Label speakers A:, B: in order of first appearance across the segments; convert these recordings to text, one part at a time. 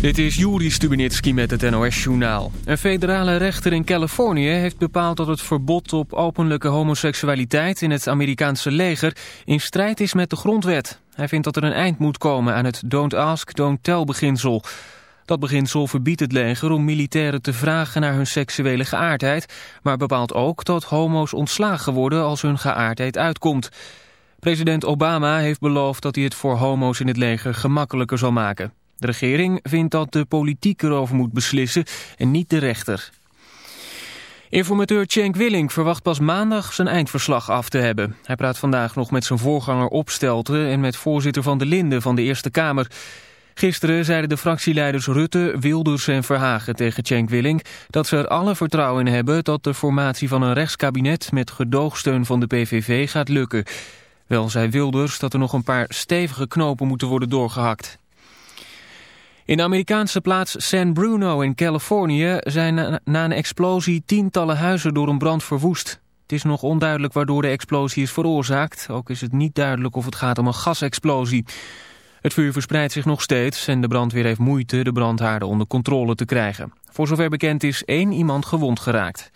A: Dit is Juri Stubenitski met het NOS-journaal. Een federale rechter in Californië heeft bepaald dat het verbod op openlijke homoseksualiteit in het Amerikaanse leger in strijd is met de grondwet. Hij vindt dat er een eind moet komen aan het don't ask, don't tell beginsel. Dat beginsel verbiedt het leger om militairen te vragen naar hun seksuele geaardheid, maar bepaalt ook dat homo's ontslagen worden als hun geaardheid uitkomt. President Obama heeft beloofd dat hij het voor homo's in het leger gemakkelijker zal maken. De regering vindt dat de politiek erover moet beslissen en niet de rechter. Informateur Cenk Willing verwacht pas maandag zijn eindverslag af te hebben. Hij praat vandaag nog met zijn voorganger Opstelten en met voorzitter Van de Linden van de Eerste Kamer. Gisteren zeiden de fractieleiders Rutte, Wilders en Verhagen tegen Cenk Willing... dat ze er alle vertrouwen in hebben dat de formatie van een rechtskabinet... met gedoogsteun van de PVV gaat lukken. Wel zei Wilders dat er nog een paar stevige knopen moeten worden doorgehakt. In de Amerikaanse plaats San Bruno in Californië zijn na, een explosie tientallen huizen door een brand verwoest. Het is nog onduidelijk waardoor de explosie is veroorzaakt. Ook is het niet duidelijk of het gaat om een gasexplosie. Het vuur verspreidt zich nog steeds en de brandweer heeft moeite de brandhaarden onder controle te krijgen. Voor zover bekend is één iemand gewond geraakt.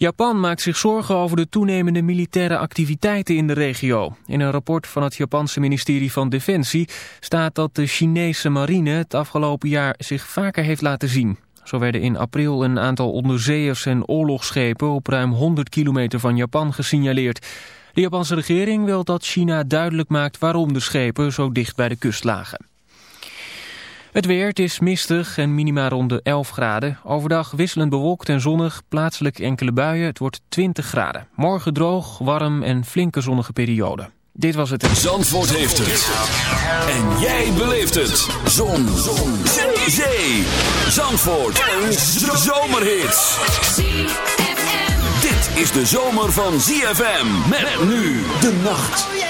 A: Japan maakt zich zorgen over de toenemende militaire activiteiten in de regio. In een rapport van het Japanse ministerie van Defensie staat dat de Chinese marine het afgelopen jaar zich vaker heeft laten zien. Zo werden in april een aantal onderzeeërs en oorlogsschepen op ruim 100 kilometer van Japan gesignaleerd. De Japanse regering wil dat China duidelijk maakt waarom de schepen zo dicht bij de kust lagen. Het weer, het is mistig en minima rond de 11 graden. Overdag wisselend bewolkt en zonnig, plaatselijk enkele buien. Het wordt 20 graden. Morgen droog, warm en flinke zonnige periode. Dit was het.
B: Zandvoort heeft het. En jij beleeft het. Zon. Zon. Zee. Zee. Zandvoort. Een zomerhit. Dit is de zomer van ZFM. Met nu de nacht.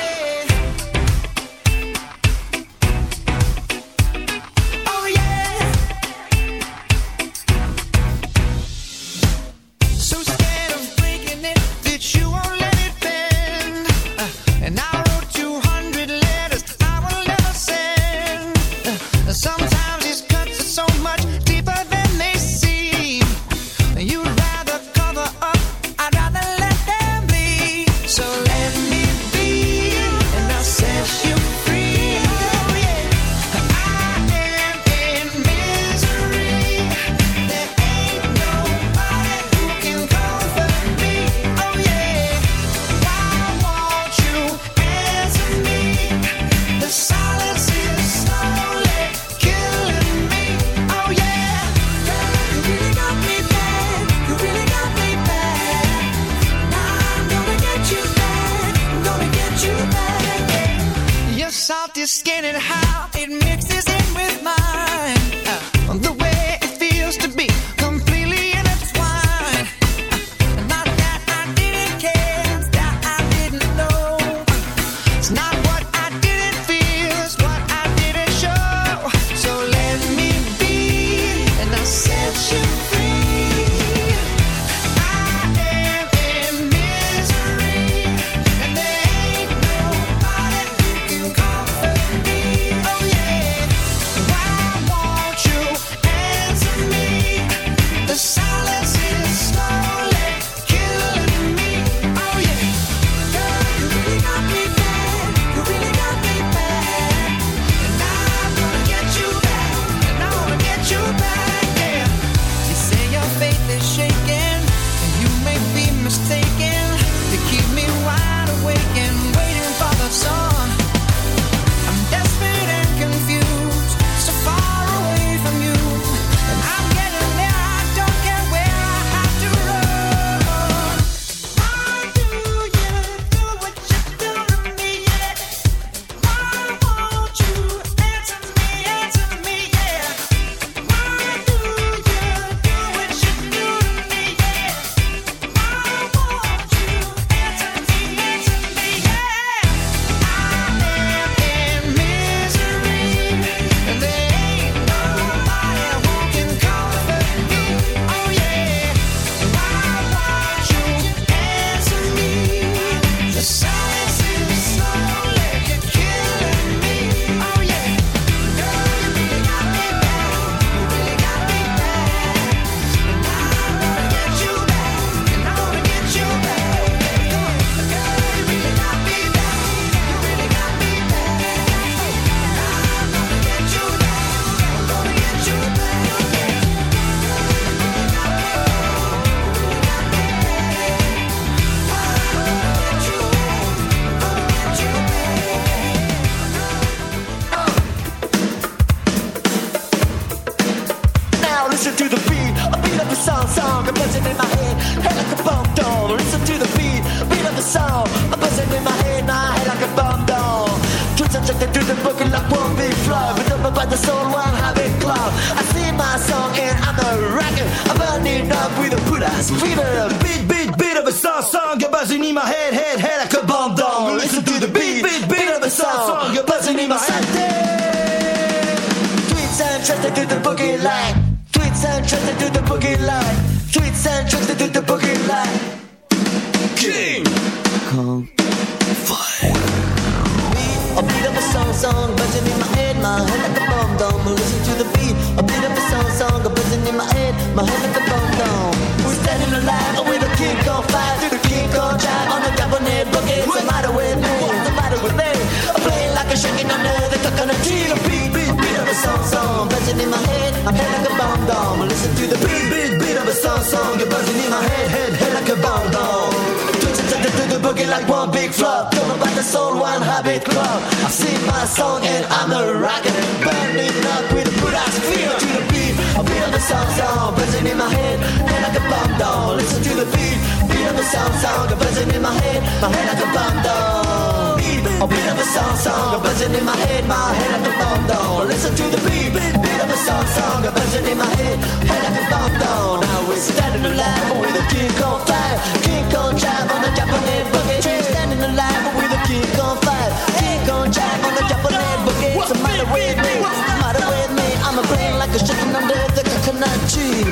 C: with?
D: What's matter with me? I'm a brain like a chicken under the coconut tree.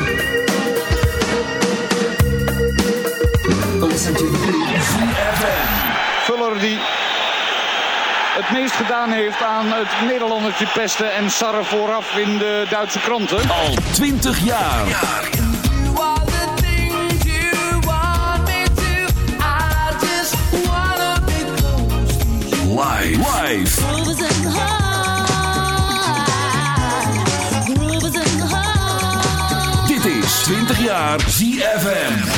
D: Listen to the beat.
E: Vuller die het meest gedaan heeft aan het Nederlandertje pesten en sarren vooraf in de Duitse kranten.
F: Al 20 jaar. Live. Live. 20 jaar ZFM.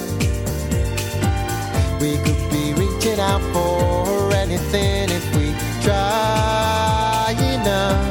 G: we could be reaching out for anything if we try enough.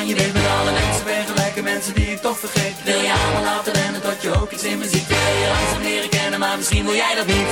H: je deed met
I: alle mensen. Ben gelijke mensen die ik toch vergeet. Wil je allemaal laten rennen tot je ook iets in me ziet? Wil je langzaam leren kennen, maar misschien wil jij dat niet.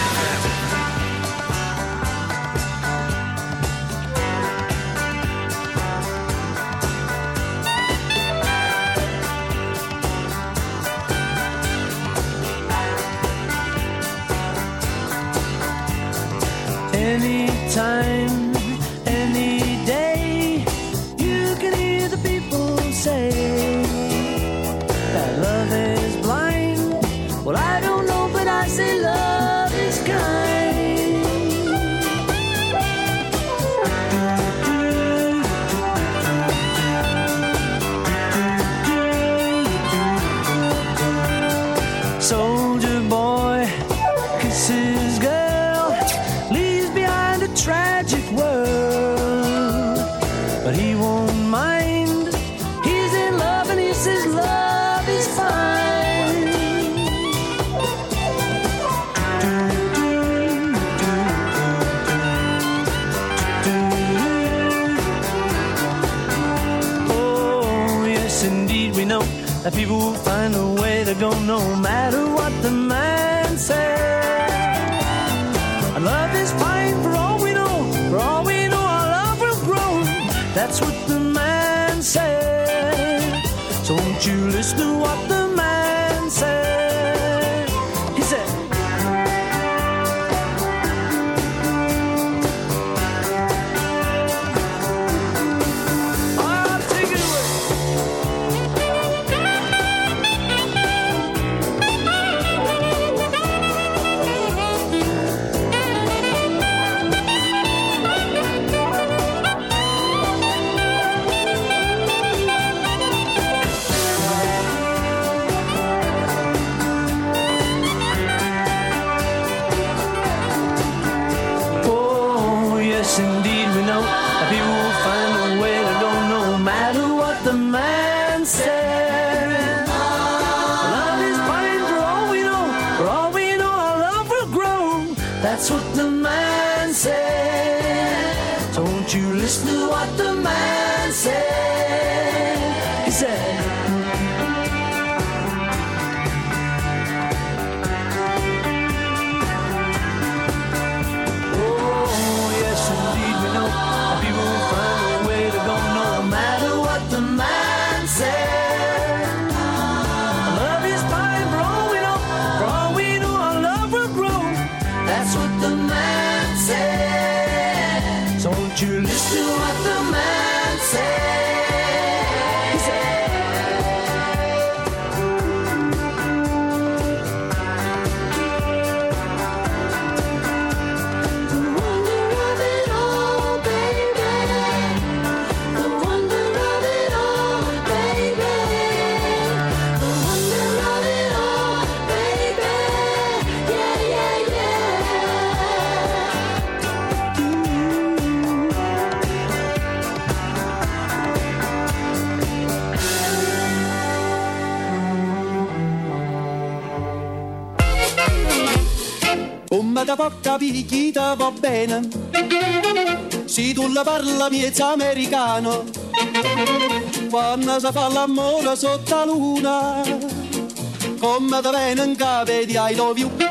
J: you
K: listen to what the man
L: può capire chi ti va bene. Se tu la parla miezza americano, quando si fa l'amore sotto la luna, come ti viene in capo di I love you.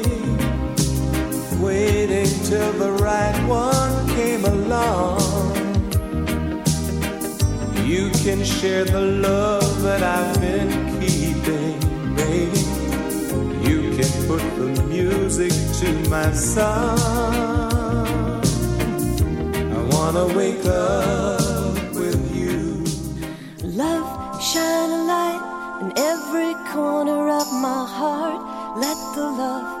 M: till the right one came along. You can share the love that I've been keeping, baby. You can put the music to my song. I wanna wake up with you.
N: Love, shine a light in every corner of my heart. Let the love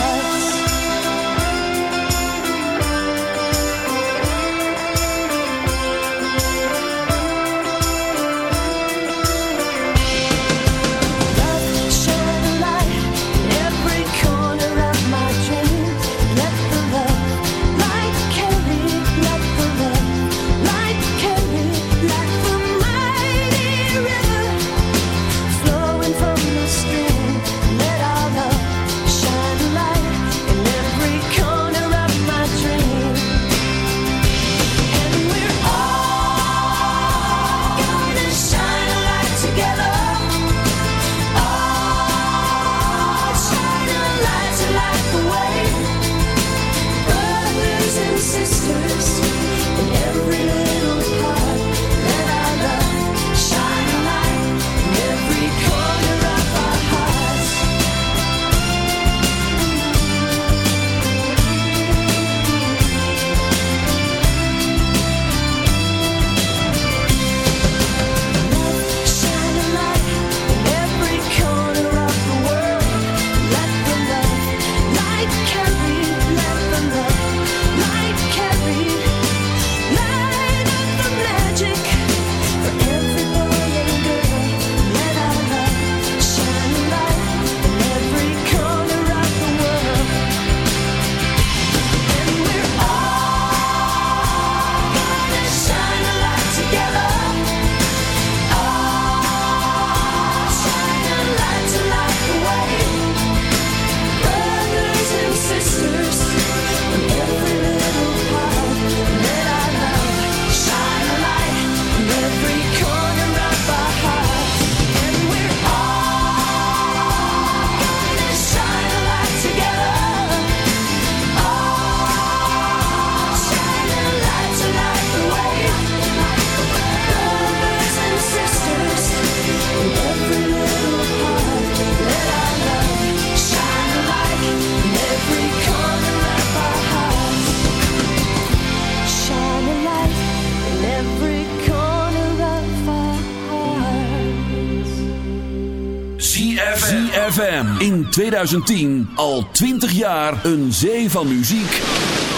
B: 2010 al 20 jaar een zee van muziek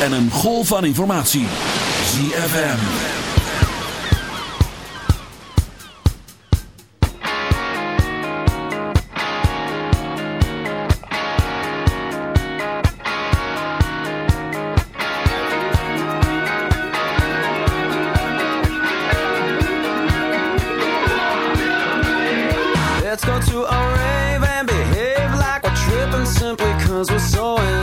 B: en een golf van informatie. ZFM.
O: Let's go to our were so in